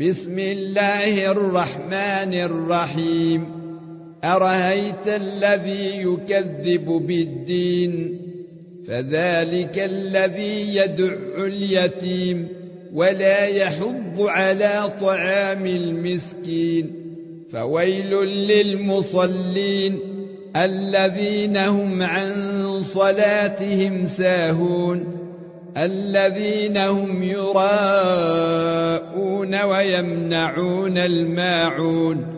بسم الله الرحمن الرحيم. أرهيت الذي يكذب بالدين فذلك الذي يدع اليتيم ولا يحض على طعام المسكين. فويل للمصلين الذين هم عن صلاتهم ساهون الذين هم يراءون ويمنعون الماعون.